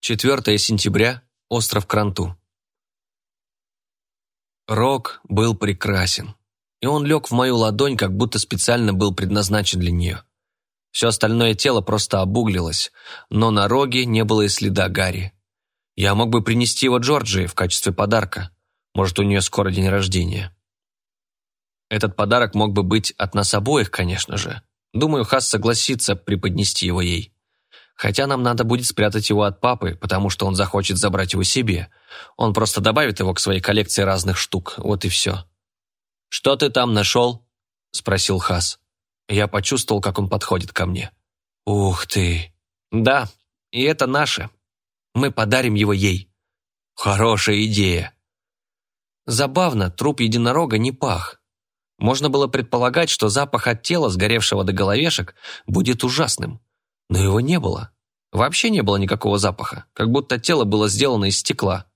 4 сентября, остров Кранту. Рок был прекрасен, и он лег в мою ладонь, как будто специально был предназначен для нее. Все остальное тело просто обуглилось, но на роге не было и следа Гарри. Я мог бы принести его Джорджии в качестве подарка. Может, у нее скоро день рождения. Этот подарок мог бы быть от нас обоих, конечно же. Думаю, Хас согласится преподнести его ей. Хотя нам надо будет спрятать его от папы, потому что он захочет забрать его себе. Он просто добавит его к своей коллекции разных штук, вот и все. «Что ты там нашел?» – спросил Хас. Я почувствовал, как он подходит ко мне. «Ух ты!» «Да, и это наше. Мы подарим его ей». «Хорошая идея!» Забавно, труп единорога не пах. Можно было предполагать, что запах от тела, сгоревшего до головешек, будет ужасным. Но его не было. Вообще не было никакого запаха, как будто тело было сделано из стекла.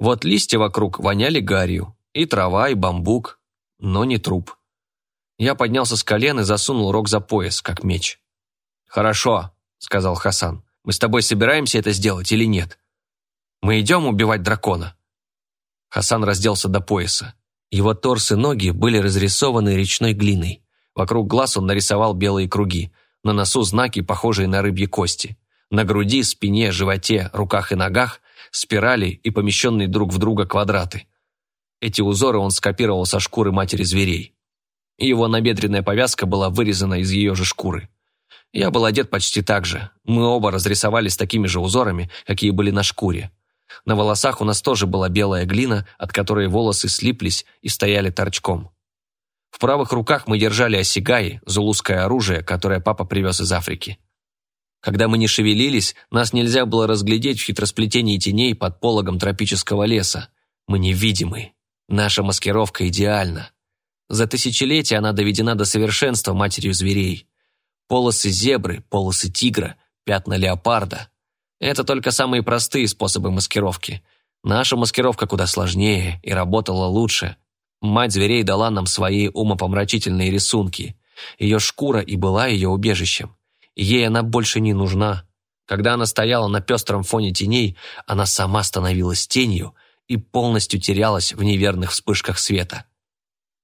Вот листья вокруг воняли гарью, и трава, и бамбук, но не труп. Я поднялся с колен и засунул рог за пояс, как меч. «Хорошо», — сказал Хасан. «Мы с тобой собираемся это сделать или нет? Мы идем убивать дракона?» Хасан разделся до пояса. Его торс и ноги были разрисованы речной глиной. Вокруг глаз он нарисовал белые круги — на носу знаки, похожие на рыбьи кости. На груди, спине, животе, руках и ногах спирали и помещенные друг в друга квадраты. Эти узоры он скопировал со шкуры матери зверей. Его набедренная повязка была вырезана из ее же шкуры. Я был одет почти так же. Мы оба разрисовали с такими же узорами, какие были на шкуре. На волосах у нас тоже была белая глина, от которой волосы слиплись и стояли торчком. В правых руках мы держали осигаи, зулузское оружие, которое папа привез из Африки. Когда мы не шевелились, нас нельзя было разглядеть в хитросплетении теней под пологом тропического леса. Мы невидимы. Наша маскировка идеальна. За тысячелетия она доведена до совершенства матерью зверей. Полосы зебры, полосы тигра, пятна леопарда. Это только самые простые способы маскировки. Наша маскировка куда сложнее и работала лучше – Мать зверей дала нам свои умопомрачительные рисунки. Ее шкура и была ее убежищем. Ей она больше не нужна. Когда она стояла на пестром фоне теней, она сама становилась тенью и полностью терялась в неверных вспышках света.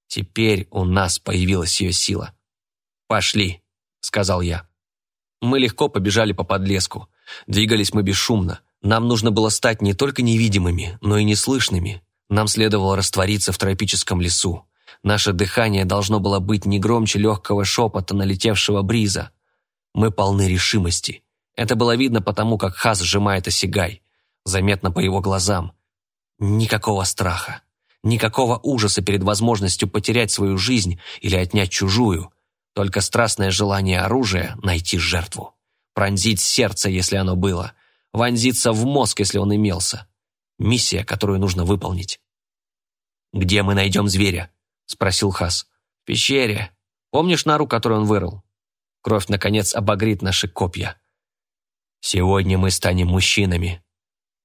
Теперь у нас появилась ее сила. «Пошли», — сказал я. Мы легко побежали по подлеску. Двигались мы бесшумно. Нам нужно было стать не только невидимыми, но и неслышными. Нам следовало раствориться в тропическом лесу. Наше дыхание должно было быть не громче легкого шепота налетевшего бриза. Мы полны решимости. Это было видно потому, как Хас сжимает осигай. Заметно по его глазам. Никакого страха. Никакого ужаса перед возможностью потерять свою жизнь или отнять чужую. Только страстное желание оружия найти жертву. Пронзить сердце, если оно было. Вонзиться в мозг, если он имелся. Миссия, которую нужно выполнить. «Где мы найдем зверя?» – спросил Хас. «В пещере. Помнишь нору, которую он вырыл? Кровь, наконец, обогрит наши копья. Сегодня мы станем мужчинами».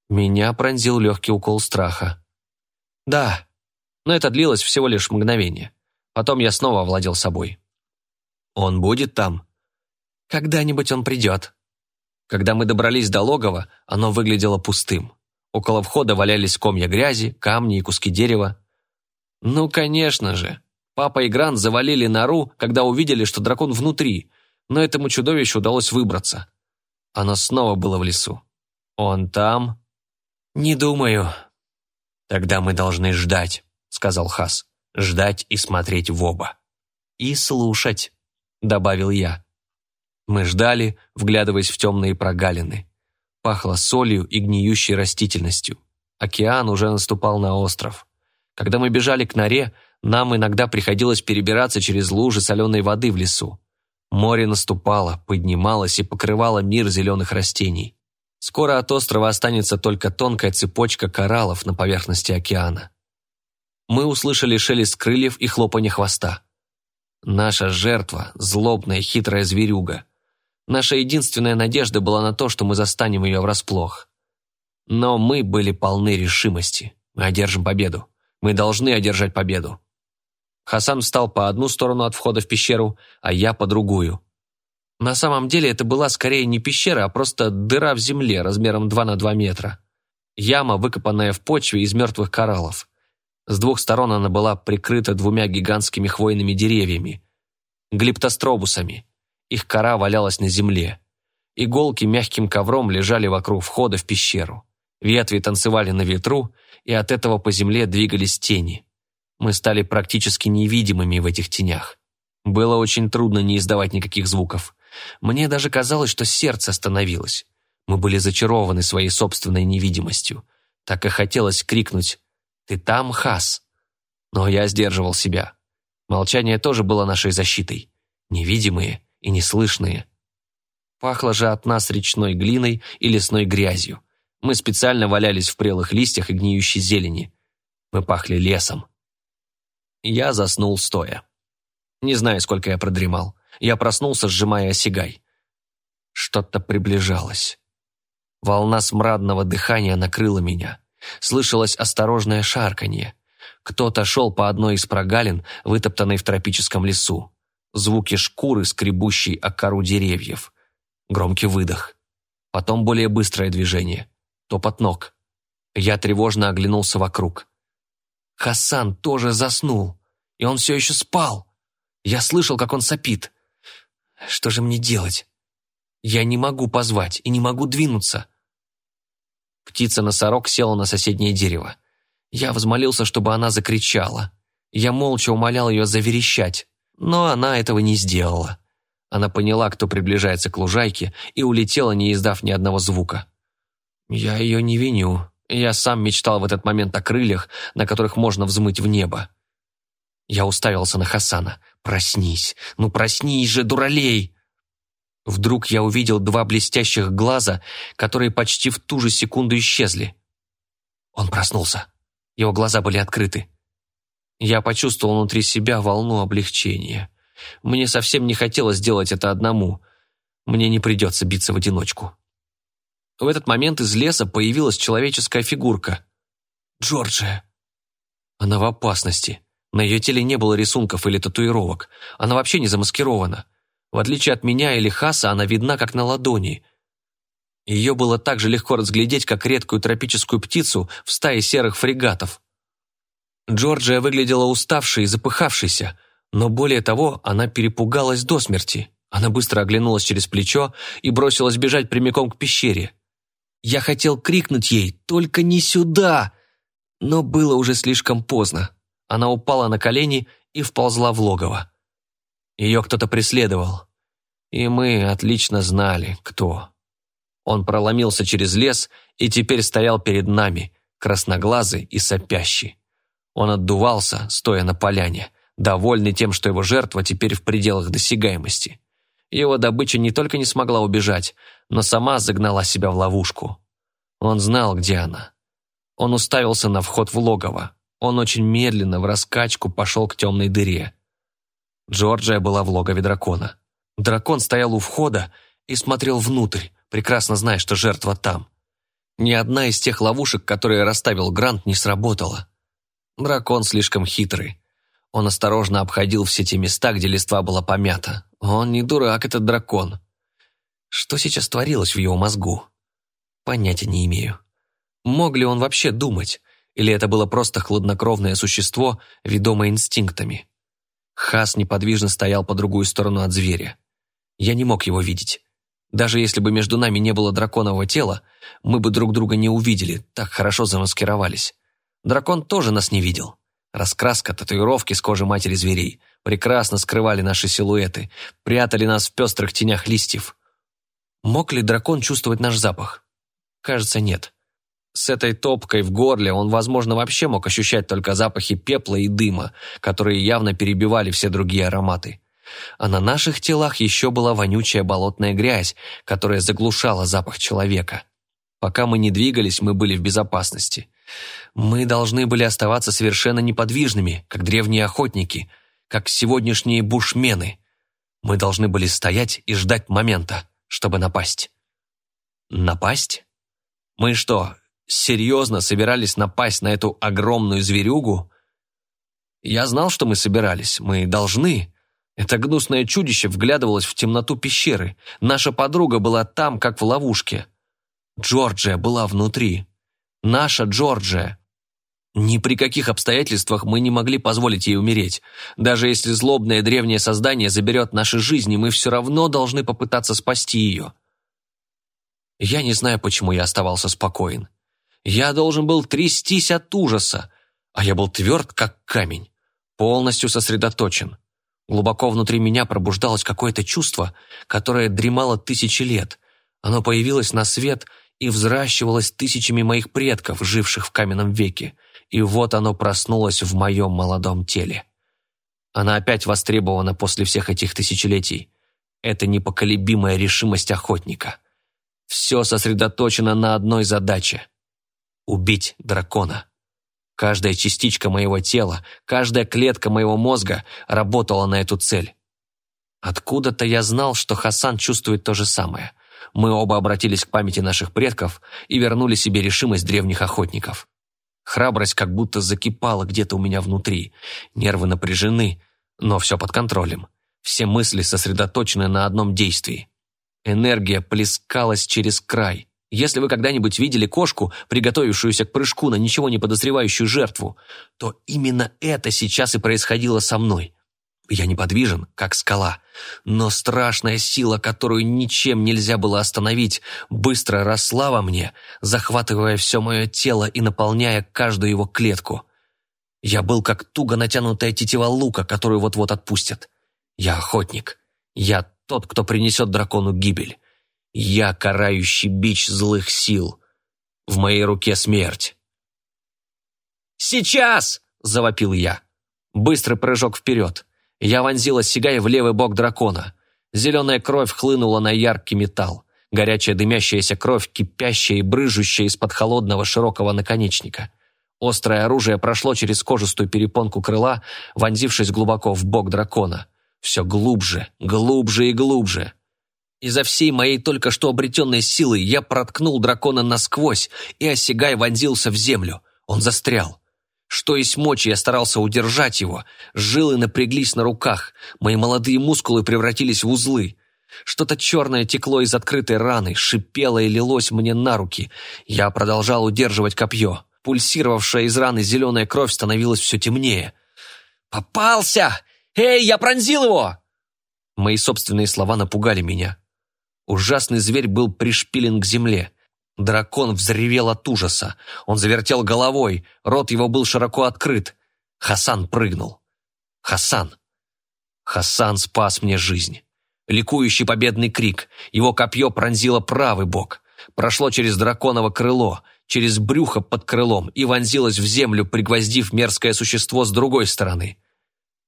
Меня пронзил легкий укол страха. «Да, но это длилось всего лишь мгновение. Потом я снова овладел собой». «Он будет там?» «Когда-нибудь он придет». Когда мы добрались до логова, оно выглядело пустым. Около входа валялись комья грязи, камни и куски дерева. Ну, конечно же. Папа и Грант завалили нору, когда увидели, что дракон внутри, но этому чудовищу удалось выбраться. Оно снова было в лесу. Он там? Не думаю. Тогда мы должны ждать, сказал Хас. Ждать и смотреть в оба. И слушать, добавил я. Мы ждали, вглядываясь в темные прогалины. Пахло солью и гниющей растительностью. Океан уже наступал на остров. Когда мы бежали к норе, нам иногда приходилось перебираться через лужи соленой воды в лесу. Море наступало, поднималось и покрывало мир зеленых растений. Скоро от острова останется только тонкая цепочка кораллов на поверхности океана. Мы услышали шелест крыльев и хлопанье хвоста. Наша жертва – злобная хитрая зверюга – Наша единственная надежда была на то, что мы застанем ее врасплох. Но мы были полны решимости. Мы одержим победу. Мы должны одержать победу. Хасан встал по одну сторону от входа в пещеру, а я по другую. На самом деле это была скорее не пещера, а просто дыра в земле размером 2 на 2 метра. Яма, выкопанная в почве из мертвых кораллов. С двух сторон она была прикрыта двумя гигантскими хвойными деревьями, глиптостробусами. Их кора валялась на земле. Иголки мягким ковром лежали вокруг входа в пещеру. Ветви танцевали на ветру, и от этого по земле двигались тени. Мы стали практически невидимыми в этих тенях. Было очень трудно не издавать никаких звуков. Мне даже казалось, что сердце остановилось. Мы были зачарованы своей собственной невидимостью. Так и хотелось крикнуть «Ты там, Хас!» Но я сдерживал себя. Молчание тоже было нашей защитой. Невидимые и неслышные. Пахло же от нас речной глиной и лесной грязью. Мы специально валялись в прелых листьях и гниющей зелени. Мы пахли лесом. Я заснул стоя. Не знаю, сколько я продремал. Я проснулся, сжимая осигай. Что-то приближалось. Волна смрадного дыхания накрыла меня. Слышалось осторожное шарканье. Кто-то шел по одной из прогалин, вытоптанной в тропическом лесу. Звуки шкуры, скребущей о кору деревьев. Громкий выдох. Потом более быстрое движение. Топот ног. Я тревожно оглянулся вокруг. Хасан тоже заснул, и он все еще спал. Я слышал, как он сопит. Что же мне делать? Я не могу позвать и не могу двинуться. Птица-носорог села на соседнее дерево. Я взмолился, чтобы она закричала. Я молча умолял ее заверещать, но она этого не сделала. Она поняла, кто приближается к лужайке, и улетела, не издав ни одного звука. Я ее не виню. Я сам мечтал в этот момент о крыльях, на которых можно взмыть в небо. Я уставился на Хасана. «Проснись! Ну проснись же, дуралей!» Вдруг я увидел два блестящих глаза, которые почти в ту же секунду исчезли. Он проснулся. Его глаза были открыты. Я почувствовал внутри себя волну облегчения. Мне совсем не хотелось делать это одному. Мне не придется биться в одиночку. В этот момент из леса появилась человеческая фигурка. Джорджия. Она в опасности. На ее теле не было рисунков или татуировок. Она вообще не замаскирована. В отличие от меня или Хаса, она видна как на ладони. Ее было так же легко разглядеть, как редкую тропическую птицу в стае серых фрегатов. Джорджия выглядела уставшей и запыхавшейся, но более того, она перепугалась до смерти. Она быстро оглянулась через плечо и бросилась бежать прямиком к пещере. Я хотел крикнуть ей «Только не сюда!» Но было уже слишком поздно. Она упала на колени и вползла в логово. Ее кто-то преследовал. И мы отлично знали, кто. Он проломился через лес и теперь стоял перед нами, красноглазый и сопящий. Он отдувался, стоя на поляне, довольный тем, что его жертва теперь в пределах досягаемости. Его добыча не только не смогла убежать, но сама загнала себя в ловушку. Он знал, где она. Он уставился на вход в логово. Он очень медленно, в раскачку, пошел к темной дыре. Джорджия была в логове дракона. Дракон стоял у входа и смотрел внутрь, прекрасно зная, что жертва там. Ни одна из тех ловушек, которые расставил Грант, не сработала. Дракон слишком хитрый. Он осторожно обходил все те места, где листва была помята. Он не дурак, этот дракон. Что сейчас творилось в его мозгу? Понятия не имею. Мог ли он вообще думать? Или это было просто хладнокровное существо, ведомое инстинктами? Хас неподвижно стоял по другую сторону от зверя. Я не мог его видеть. Даже если бы между нами не было драконового тела, мы бы друг друга не увидели, так хорошо замаскировались. Дракон тоже нас не видел. Раскраска, татуировки с кожи матери зверей прекрасно скрывали наши силуэты, прятали нас в пестрых тенях листьев. Мог ли дракон чувствовать наш запах? Кажется, нет. С этой топкой в горле он, возможно, вообще мог ощущать только запахи пепла и дыма, которые явно перебивали все другие ароматы. А на наших телах еще была вонючая болотная грязь, которая заглушала запах человека. Пока мы не двигались, мы были в безопасности. Мы должны были оставаться совершенно неподвижными, как древние охотники, как сегодняшние бушмены. Мы должны были стоять и ждать момента, чтобы напасть. Напасть? Мы что, серьезно собирались напасть на эту огромную зверюгу? Я знал, что мы собирались, мы должны, Это гнусное чудище вглядывалось в темноту пещеры. Наша подруга была там, как в ловушке. Джорджия была внутри. Наша Джорджия. Ни при каких обстоятельствах мы не могли позволить ей умереть. Даже если злобное древнее создание заберет наши жизни, мы все равно должны попытаться спасти ее. Я не знаю, почему я оставался спокоен. Я должен был трястись от ужаса, а я был тверд, как камень, полностью сосредоточен. Глубоко внутри меня пробуждалось какое-то чувство, которое дремало тысячи лет. Оно появилось на свет и взращивалось тысячами моих предков, живших в каменном веке, и вот оно проснулось в моем молодом теле. Она опять востребована после всех этих тысячелетий. Это непоколебимая решимость охотника. Все сосредоточено на одной задаче – убить дракона. Каждая частичка моего тела, каждая клетка моего мозга работала на эту цель. Откуда-то я знал, что Хасан чувствует то же самое. Мы оба обратились к памяти наших предков и вернули себе решимость древних охотников. Храбрость как будто закипала где-то у меня внутри. Нервы напряжены, но все под контролем. Все мысли сосредоточены на одном действии. Энергия плескалась через край. Если вы когда-нибудь видели кошку, приготовившуюся к прыжку на ничего не подозревающую жертву, то именно это сейчас и происходило со мной. Я неподвижен, как скала, но страшная сила, которую ничем нельзя было остановить, быстро росла во мне, захватывая все мое тело и наполняя каждую его клетку. Я был как туго натянутая тетива лука, которую вот-вот отпустят. Я охотник. Я тот, кто принесет дракону гибель. Я карающий бич злых сил. В моей руке смерть. «Сейчас!» – завопил я. Быстрый прыжок вперед. Я вонзила сигай в левый бок дракона. Зеленая кровь хлынула на яркий металл. Горячая дымящаяся кровь, кипящая и брыжущая из-под холодного широкого наконечника. Острое оружие прошло через кожистую перепонку крыла, вонзившись глубоко в бок дракона. Все глубже, глубже и глубже. Изо всей моей только что обретенной силы я проткнул дракона насквозь, и осягай вонзился в землю. Он застрял. Что есть мочи, я старался удержать его. Жилы напряглись на руках, мои молодые мускулы превратились в узлы. Что-то черное текло из открытой раны, шипело и лилось мне на руки. Я продолжал удерживать копье. Пульсировавшая из раны зеленая кровь становилась все темнее. «Попался! Эй, я пронзил его!» Мои собственные слова напугали меня. Ужасный зверь был пришпилен к земле. Дракон взревел от ужаса. Он завертел головой, рот его был широко открыт. Хасан прыгнул. Хасан. Хасан спас мне жизнь. Ликующий победный крик. Его копье пронзило правый бок. Прошло через драконово крыло, через брюхо под крылом и вонзилось в землю, пригвоздив мерзкое существо с другой стороны.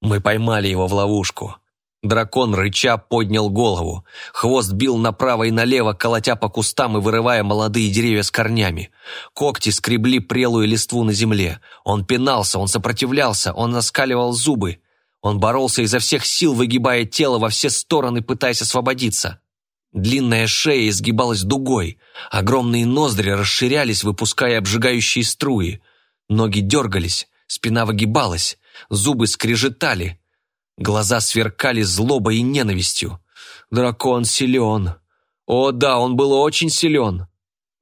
Мы поймали его в ловушку. Дракон, рыча, поднял голову. Хвост бил направо и налево, колотя по кустам и вырывая молодые деревья с корнями. Когти скребли прелую листву на земле. Он пинался, он сопротивлялся, он наскаливал зубы. Он боролся изо всех сил, выгибая тело во все стороны, пытаясь освободиться. Длинная шея изгибалась дугой. Огромные ноздри расширялись, выпуская обжигающие струи. Ноги дергались, спина выгибалась, зубы скрежетали. Глаза сверкали злобой и ненавистью. Дракон силен. О да, он был очень силен.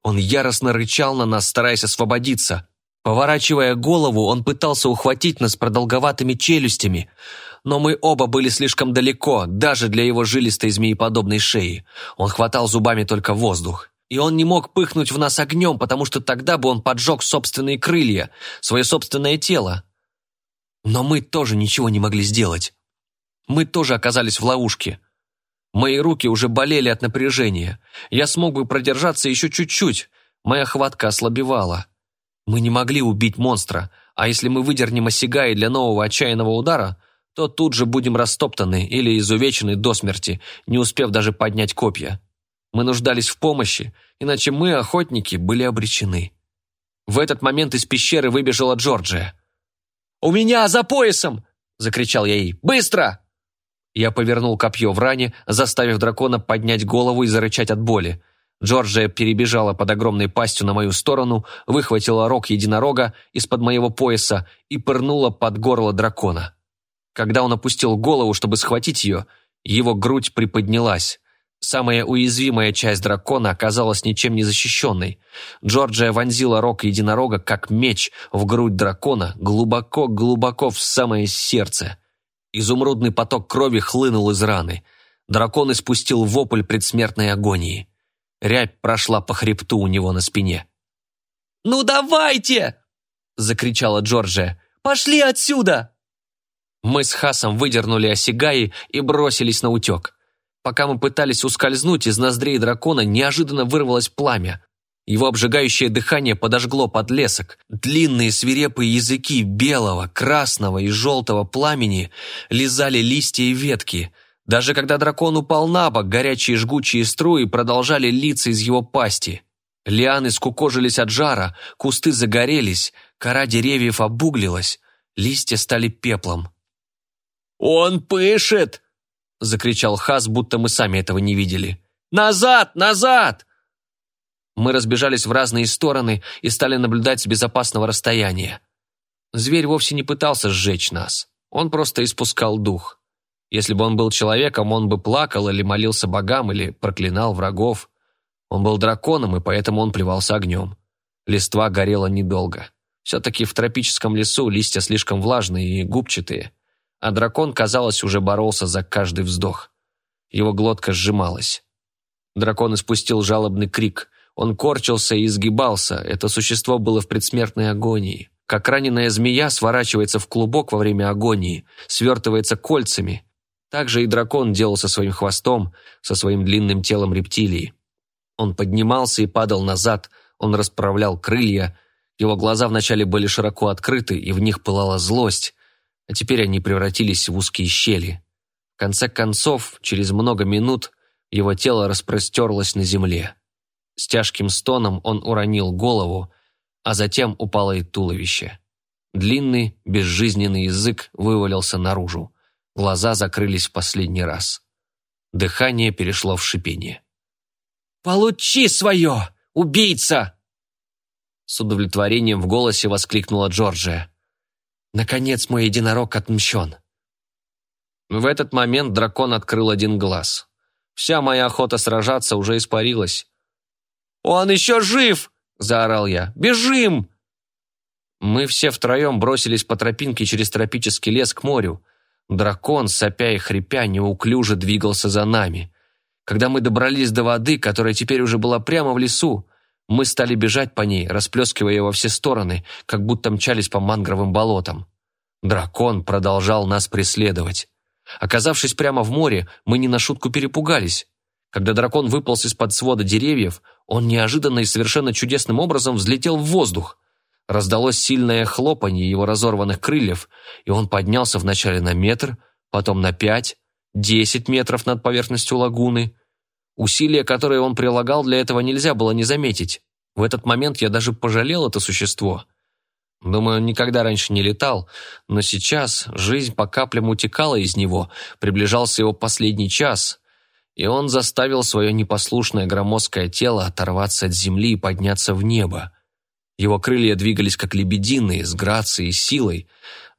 Он яростно рычал на нас, стараясь освободиться. Поворачивая голову, он пытался ухватить нас продолговатыми челюстями, но мы оба были слишком далеко, даже для его жилистой змееподобной шеи. Он хватал зубами только воздух. И он не мог пыхнуть в нас огнем, потому что тогда бы он поджег собственные крылья, свое собственное тело. Но мы тоже ничего не могли сделать. Мы тоже оказались в ловушке. Мои руки уже болели от напряжения. Я смог бы продержаться еще чуть-чуть. Моя хватка ослабевала. Мы не могли убить монстра, а если мы выдернем осягай для нового отчаянного удара, то тут же будем растоптаны или изувечены до смерти, не успев даже поднять копья. Мы нуждались в помощи, иначе мы, охотники, были обречены. В этот момент из пещеры выбежала Джорджия. «У меня за поясом!» – закричал я ей. «Быстро!» Я повернул копье в ране, заставив дракона поднять голову и зарычать от боли. Джорджия перебежала под огромной пастью на мою сторону, выхватила рог единорога из-под моего пояса и пырнула под горло дракона. Когда он опустил голову, чтобы схватить ее, его грудь приподнялась. Самая уязвимая часть дракона оказалась ничем не защищенной. Джорджия вонзила рог единорога, как меч, в грудь дракона, глубоко-глубоко в самое сердце. Изумрудный поток крови хлынул из раны. Дракон испустил вопль предсмертной агонии. Рябь прошла по хребту у него на спине. «Ну давайте!» – закричала Джорджия. «Пошли отсюда!» Мы с Хасом выдернули осигаи и бросились на утек. Пока мы пытались ускользнуть, из ноздрей дракона неожиданно вырвалось пламя. Его обжигающее дыхание подожгло подлесок. Длинные свирепые языки белого, красного и желтого пламени лизали листья и ветки. Даже когда дракон упал на бок, горячие жгучие струи продолжали литься из его пасти. Лианы скукожились от жара, кусты загорелись, кора деревьев обуглилась, листья стали пеплом. «Он пышет!» – закричал Хас, будто мы сами этого не видели. «Назад! Назад!» Мы разбежались в разные стороны и стали наблюдать с безопасного расстояния. Зверь вовсе не пытался сжечь нас. Он просто испускал дух. Если бы он был человеком, он бы плакал или молился богам, или проклинал врагов. Он был драконом, и поэтому он плевался огнем. Листва горела недолго. Все-таки в тропическом лесу листья слишком влажные и губчатые а дракон, казалось, уже боролся за каждый вздох. Его глотка сжималась. Дракон испустил жалобный крик. Он корчился и изгибался, это существо было в предсмертной агонии. Как раненая змея сворачивается в клубок во время агонии, свертывается кольцами. Так же и дракон делал со своим хвостом, со своим длинным телом рептилии. Он поднимался и падал назад, он расправлял крылья, его глаза вначале были широко открыты, и в них пылала злость, а теперь они превратились в узкие щели. В конце концов, через много минут, его тело распростерлось на земле. С тяжким стоном он уронил голову, а затем упало и туловище. Длинный, безжизненный язык вывалился наружу. Глаза закрылись в последний раз. Дыхание перешло в шипение. «Получи свое, убийца!» С удовлетворением в голосе воскликнула Джорджия. Наконец мой единорог отмщен. В этот момент дракон открыл один глаз. Вся моя охота сражаться уже испарилась. «Он еще жив!» – заорал я. «Бежим!» Мы все втроем бросились по тропинке через тропический лес к морю. Дракон, сопя и хрипя, неуклюже двигался за нами. Когда мы добрались до воды, которая теперь уже была прямо в лесу, мы стали бежать по ней, расплескивая во все стороны, как будто мчались по мангровым болотам. Дракон продолжал нас преследовать. Оказавшись прямо в море, мы не на шутку перепугались. Когда дракон выполз из-под свода деревьев, он неожиданно и совершенно чудесным образом взлетел в воздух. Раздалось сильное хлопанье его разорванных крыльев, и он поднялся вначале на метр, потом на пять, десять метров над поверхностью лагуны. Усилия, которые он прилагал для этого, нельзя было не заметить. В этот момент я даже пожалел это существо. Думаю, он никогда раньше не летал, но сейчас жизнь по каплям утекала из него, приближался его последний час, и он заставил свое непослушное громоздкое тело оторваться от земли и подняться в небо. Его крылья двигались как лебединые, с грацией и силой,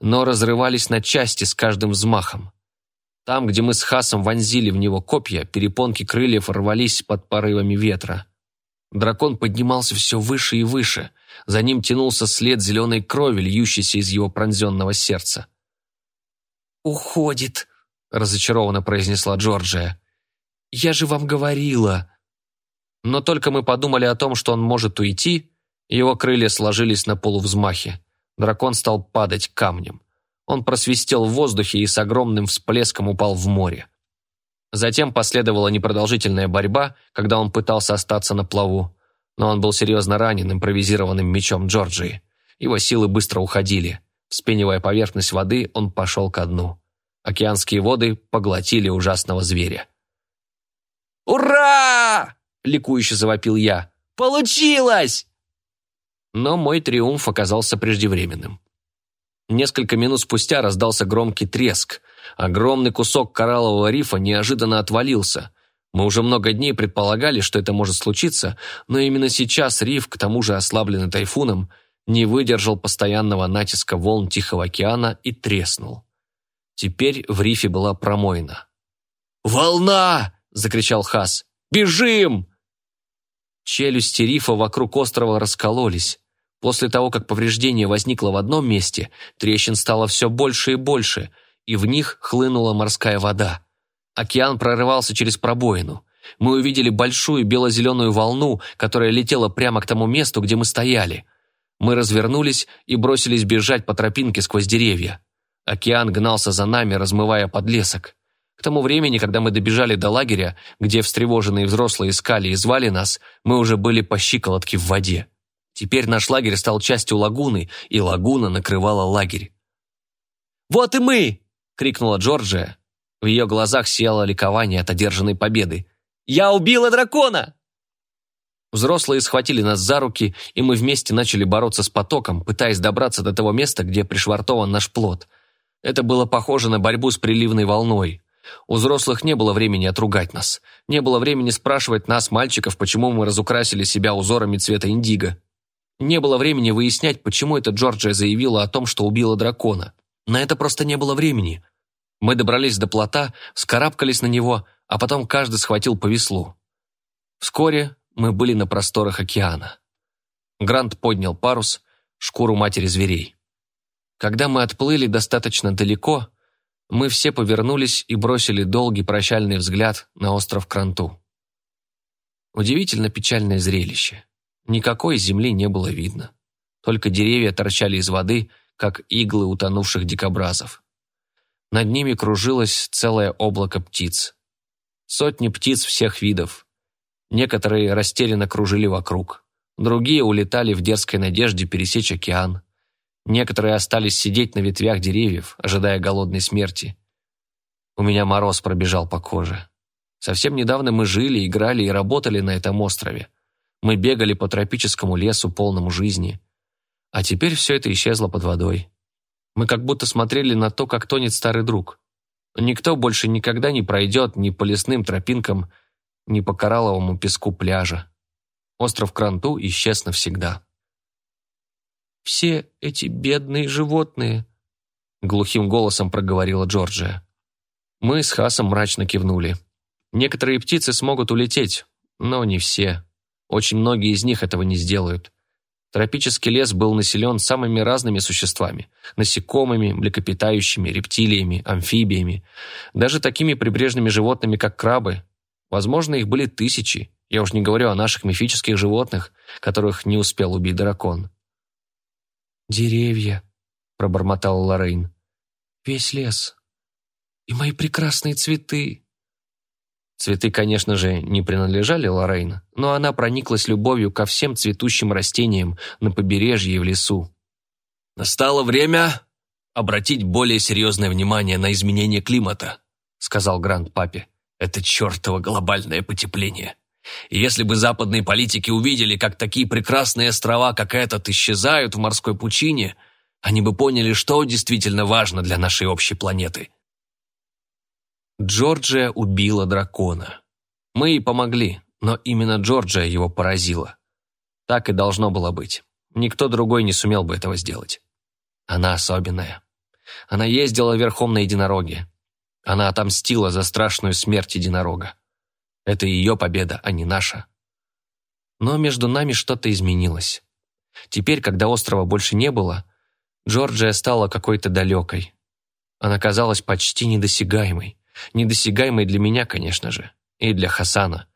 но разрывались на части с каждым взмахом. Там, где мы с Хасом вонзили в него копья, перепонки крыльев рвались под порывами ветра. Дракон поднимался все выше и выше. За ним тянулся след зеленой крови, льющейся из его пронзенного сердца. «Уходит», — разочарованно произнесла Джорджия. «Я же вам говорила». Но только мы подумали о том, что он может уйти, его крылья сложились на полувзмахе. Дракон стал падать камнем. Он просвистел в воздухе и с огромным всплеском упал в море. Затем последовала непродолжительная борьба, когда он пытался остаться на плаву. Но он был серьезно ранен импровизированным мечом Джорджии. Его силы быстро уходили. Вспенивая поверхность воды, он пошел ко дну. Океанские воды поглотили ужасного зверя. «Ура!» – ликующе завопил я. «Получилось!» Но мой триумф оказался преждевременным. Несколько минут спустя раздался громкий треск. Огромный кусок кораллового рифа неожиданно отвалился. Мы уже много дней предполагали, что это может случиться, но именно сейчас риф, к тому же ослабленный тайфуном, не выдержал постоянного натиска волн Тихого океана и треснул. Теперь в рифе была промоина. «Волна!» – закричал Хас. «Бежим!» Челюсти рифа вокруг острова раскололись. После того, как повреждение возникло в одном месте, трещин стало все больше и больше, и в них хлынула морская вода. Океан прорывался через пробоину. Мы увидели большую бело-зеленую волну, которая летела прямо к тому месту, где мы стояли. Мы развернулись и бросились бежать по тропинке сквозь деревья. Океан гнался за нами, размывая подлесок. К тому времени, когда мы добежали до лагеря, где встревоженные взрослые искали и звали нас, мы уже были по щиколотке в воде. Теперь наш лагерь стал частью лагуны, и лагуна накрывала лагерь. «Вот и мы!» — крикнула Джорджия. В ее глазах сияло ликование от одержанной победы. «Я убила дракона!» Взрослые схватили нас за руки, и мы вместе начали бороться с потоком, пытаясь добраться до того места, где пришвартован наш плод. Это было похоже на борьбу с приливной волной. У взрослых не было времени отругать нас. Не было времени спрашивать нас, мальчиков, почему мы разукрасили себя узорами цвета индиго. Не было времени выяснять, почему эта Джорджия заявила о том, что убила дракона. На это просто не было времени. Мы добрались до плота, вскарабкались на него, а потом каждый схватил по веслу. Вскоре мы были на просторах океана. Грант поднял парус, шкуру матери зверей. Когда мы отплыли достаточно далеко, мы все повернулись и бросили долгий прощальный взгляд на остров Кранту. Удивительно печальное зрелище. Никакой земли не было видно. Только деревья торчали из воды, как иглы утонувших дикобразов. Над ними кружилось целое облако птиц. Сотни птиц всех видов. Некоторые растерянно кружили вокруг. Другие улетали в дерзкой надежде пересечь океан. Некоторые остались сидеть на ветвях деревьев, ожидая голодной смерти. У меня мороз пробежал по коже. Совсем недавно мы жили, играли и работали на этом острове. Мы бегали по тропическому лесу, полному жизни. А теперь все это исчезло под водой. Мы как будто смотрели на то, как тонет старый друг. Никто больше никогда не пройдет ни по лесным тропинкам, ни по коралловому песку пляжа. Остров Кранту исчез навсегда. «Все эти бедные животные», — глухим голосом проговорила Джорджия. Мы с Хасом мрачно кивнули. Некоторые птицы смогут улететь, но не все. Очень многие из них этого не сделают. Тропический лес был населен самыми разными существами – насекомыми, млекопитающими, рептилиями, амфибиями, даже такими прибрежными животными, как крабы. Возможно, их были тысячи, я уж не говорю о наших мифических животных, которых не успел убить дракон. «Деревья», – пробормотала Лоррейн. «Весь лес. И мои прекрасные цветы». Цветы, конечно же, не принадлежали Лоррейн, но она прониклась любовью ко всем цветущим растениям на побережье и в лесу. «Настало время обратить более серьезное внимание на изменение климата», сказал Грант папе. «Это чертово глобальное потепление. И если бы западные политики увидели, как такие прекрасные острова, как этот, исчезают в морской пучине, они бы поняли, что действительно важно для нашей общей планеты». Джорджия убила дракона. Мы ей помогли, но именно Джорджия его поразила. Так и должно было быть. Никто другой не сумел бы этого сделать. Она особенная. Она ездила верхом на единороге. Она отомстила за страшную смерть единорога. Это ее победа, а не наша. Но между нами что-то изменилось. Теперь, когда острова больше не было, Джорджия стала какой-то далекой. Она казалась почти недосягаемой недосягаемой для меня, конечно же, и для Хасана.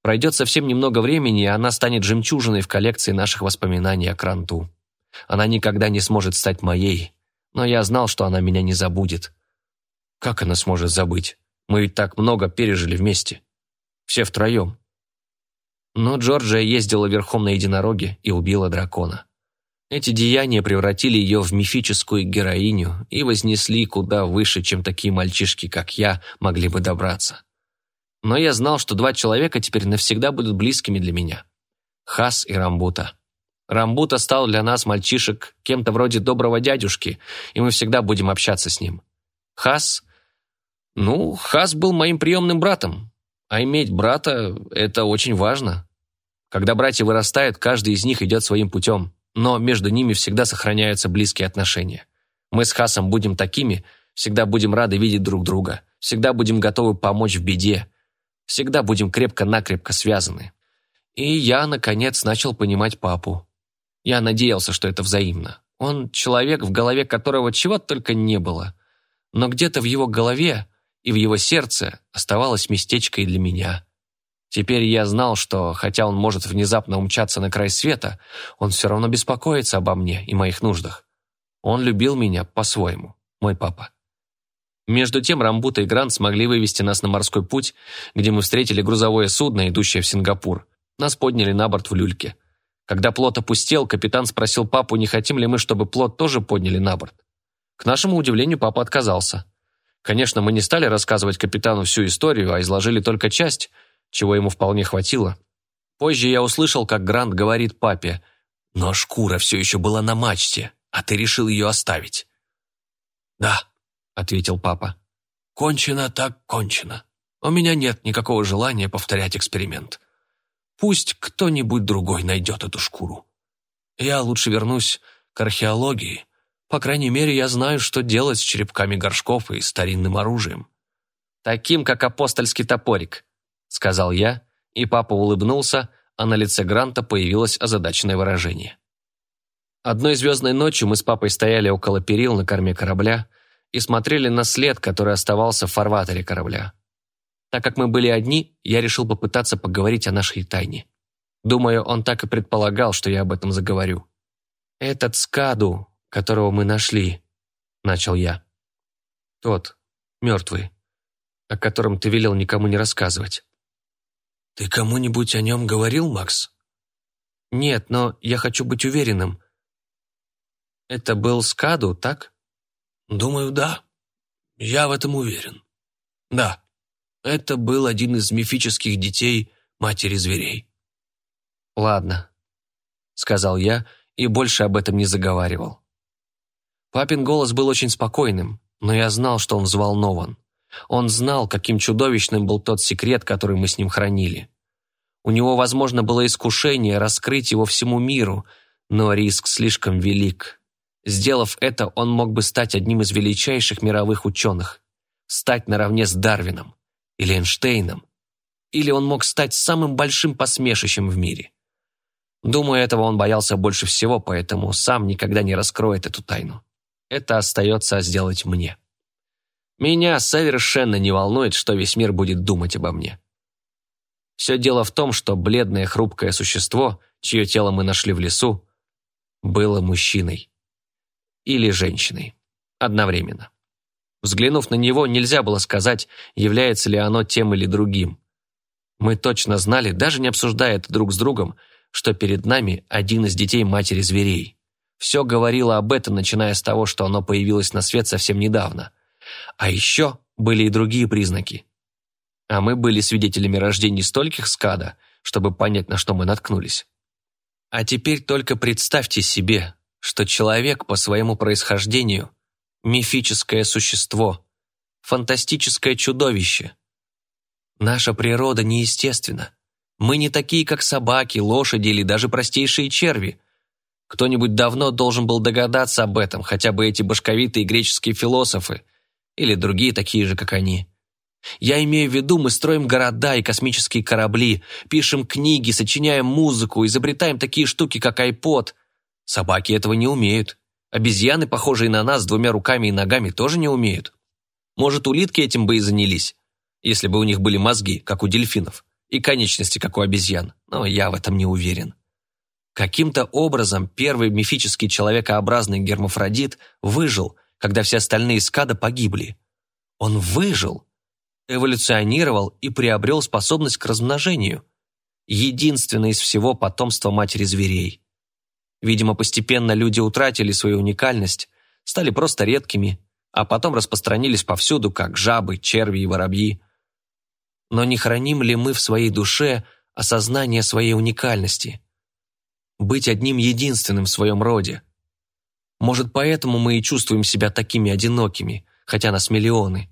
Пройдет совсем немного времени, и она станет жемчужиной в коллекции наших воспоминаний о Кранту. Она никогда не сможет стать моей, но я знал, что она меня не забудет. Как она сможет забыть? Мы ведь так много пережили вместе. Все втроем. Но Джорджия ездила верхом на единороге и убила дракона. Эти деяния превратили ее в мифическую героиню и вознесли куда выше, чем такие мальчишки, как я, могли бы добраться. Но я знал, что два человека теперь навсегда будут близкими для меня. Хас и Рамбута. Рамбута стал для нас, мальчишек, кем-то вроде доброго дядюшки, и мы всегда будем общаться с ним. Хас... Ну, Хас был моим приемным братом, а иметь брата – это очень важно. Когда братья вырастают, каждый из них идет своим путем но между ними всегда сохраняются близкие отношения. Мы с Хасом будем такими, Всегда будем рады видеть друг друга. Всегда будем готовы помочь в беде. Всегда будем крепко-накрепко связаны. И я, наконец, начал понимать папу. Я надеялся, что это взаимно. Он человек, в голове которого чего только не было. Но где-то в его голове и в его сердце оставалось местечко и для меня. Теперь я знал, что, хотя он может внезапно умчаться на край света, он все равно беспокоится обо мне и моих нуждах. Он любил меня по-своему, мой папа. Между тем Рамбута и Грант смогли вывести нас на морской путь, где мы встретили грузовое судно, идущее в Сингапур. Нас подняли на борт в люльке. Когда плот опустел, капитан спросил папу, не хотим ли мы, чтобы плот тоже подняли на борт. К нашему удивлению, папа отказался. Конечно, мы не стали рассказывать капитану всю историю, а изложили только часть, чего ему вполне хватило. Позже я услышал, как Грант говорит папе, «Но шкура все еще была на мачте, а ты решил ее оставить». «Да», — ответил папа. «Кончено так кончено. У меня нет никакого желания повторять эксперимент. Пусть кто-нибудь другой найдет эту шкуру. Я лучше вернусь к археологии. По крайней мере, я знаю, что делать с черепками горшков и старинным оружием. Таким, как апостольский топорик, сказал я, и папа улыбнулся, а на лице Гранта появилось озадаченное выражение. Одной звездной ночью мы с папой стояли около перил на корме корабля и смотрели на след, который оставался в фарватере корабля. Так как мы были одни, я решил попытаться поговорить о нашей тайне. Думаю, он так и предполагал, что я об этом заговорю. «Этот Скаду, которого мы нашли», — начал я. «Тот, мертвый, о котором ты велел никому не рассказывать». «Ты кому-нибудь о нем говорил, Макс?» «Нет, но я хочу быть уверенным. Это был Скаду, так?» «Думаю, да. Я в этом уверен. Да». Это был один из мифических детей матери зверей. «Ладно», — сказал я и больше об этом не заговаривал. Папин голос был очень спокойным, но я знал, что он взволнован. Он знал, каким чудовищным был тот секрет, который мы с ним хранили. У него, возможно, было искушение раскрыть его всему миру, но риск слишком велик. Сделав это, он мог бы стать одним из величайших мировых ученых, стать наравне с Дарвином или Эйнштейном, или он мог стать самым большим посмешищем в мире. Думаю, этого он боялся больше всего, поэтому сам никогда не раскроет эту тайну. Это остается сделать мне. Меня совершенно не волнует, что весь мир будет думать обо мне. Все дело в том, что бледное хрупкое существо, чье тело мы нашли в лесу, было мужчиной. Или женщиной. Одновременно. Взглянув на него, нельзя было сказать, является ли оно тем или другим. Мы точно знали, даже не обсуждая это друг с другом, что перед нами один из детей матери зверей. Все говорило об этом, начиная с того, что оно появилось на свет совсем недавно. А еще были и другие признаки. А мы были свидетелями рождения стольких скада, чтобы понять, на что мы наткнулись. А теперь только представьте себе, что человек по своему происхождению мифическое существо, фантастическое чудовище. Наша природа неестественна. Мы не такие, как собаки, лошади или даже простейшие черви. Кто-нибудь давно должен был догадаться об этом, хотя бы эти башковитые греческие философы или другие такие же, как они. Я имею в виду, мы строим города и космические корабли, пишем книги, сочиняем музыку, изобретаем такие штуки, как iPod. Собаки этого не умеют. Обезьяны, похожие на нас, с двумя руками и ногами, тоже не умеют. Может, улитки этим бы и занялись, если бы у них были мозги, как у дельфинов, и конечности, как у обезьян, но я в этом не уверен. Каким-то образом первый мифический человекообразный гермафродит выжил, когда все остальные скада погибли. Он выжил, эволюционировал и приобрел способность к размножению. Единственное из всего потомства матери зверей. Видимо, постепенно люди утратили свою уникальность, стали просто редкими, а потом распространились повсюду, как жабы, черви и воробьи. Но не храним ли мы в своей душе осознание своей уникальности? Быть одним единственным в своем роде. Может, поэтому мы и чувствуем себя такими одинокими, хотя нас миллионы.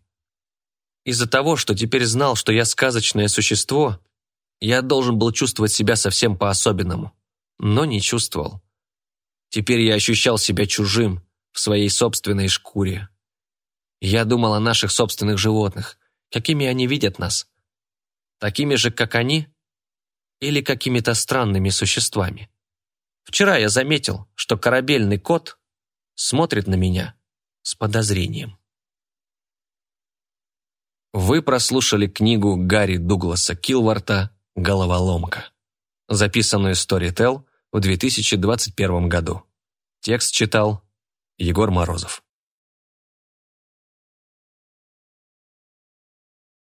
Из-за того, что теперь знал, что я сказочное существо, я должен был чувствовать себя совсем по-особенному, но не чувствовал. Теперь я ощущал себя чужим в своей собственной шкуре. Я думал о наших собственных животных, какими они видят нас. Такими же, как они? Или какими-то странными существами? Вчера я заметил, что корабельный кот смотрит на меня с подозрением. Вы прослушали книгу Гарри Дугласа Килварта «Головоломка», записанную Storytel в 2021 году. Текст читал Егор Морозов.